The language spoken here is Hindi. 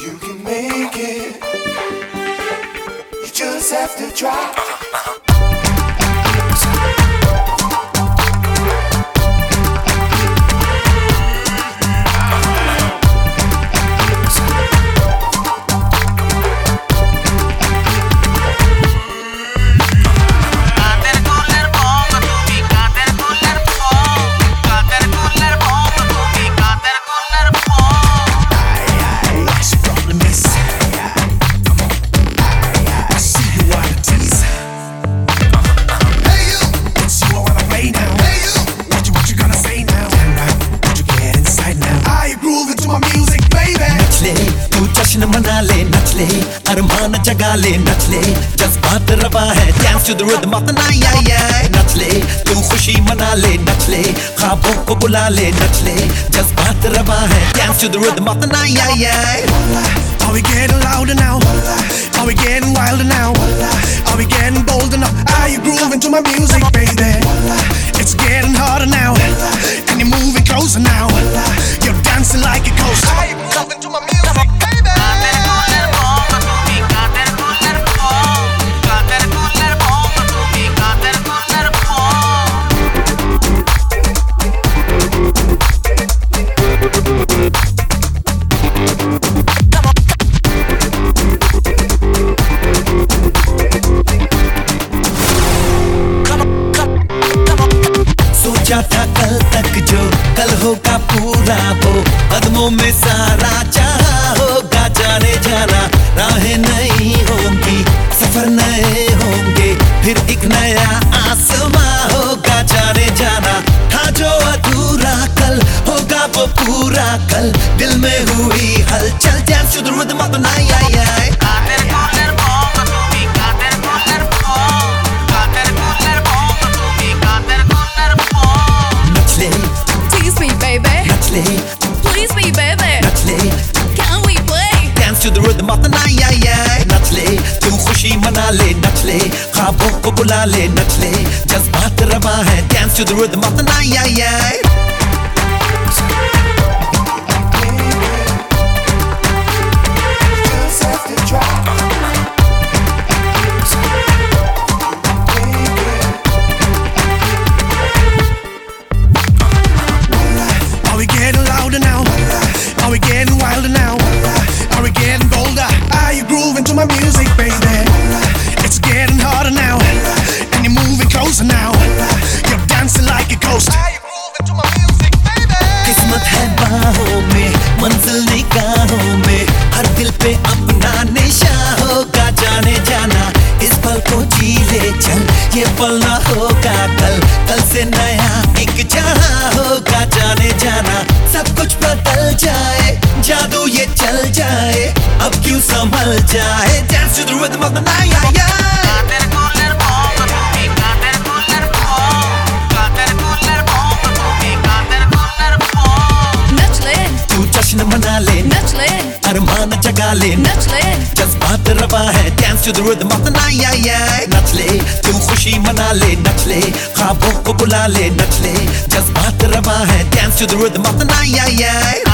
You can make it. You just have to try. Music, baby? नच ले तू जश्न मना ले नच ले अरमान जगा ले नच ले जज्बात रवा है dance to the rhythm of the night नच ले तू खुशी मना ले नच ले ख्वाबों को बुला ले नच ले जज्बात रवा है dance to the rhythm of the night Are we getting louder now? Are we getting wilder now? Are we getting bolder now? Are you grooving to my music, सोचा था कल तक जो कल होगा पूरा वो कदमों में सारा चाहा Tease me, baby. नच ले Please me, baby. Nach Can we play? dance to the rhythm of the night नच ले तू खुशी मना ले नच ख्वाबों को बुला ले नच जज्बात रवा है dance to the rhythm of the night Just संभल जाए। Dance to the rhythm of the night या या तू खुशी मना ले को बुला ले नचले जज्बात रवा है dance to the rhythm of the night या या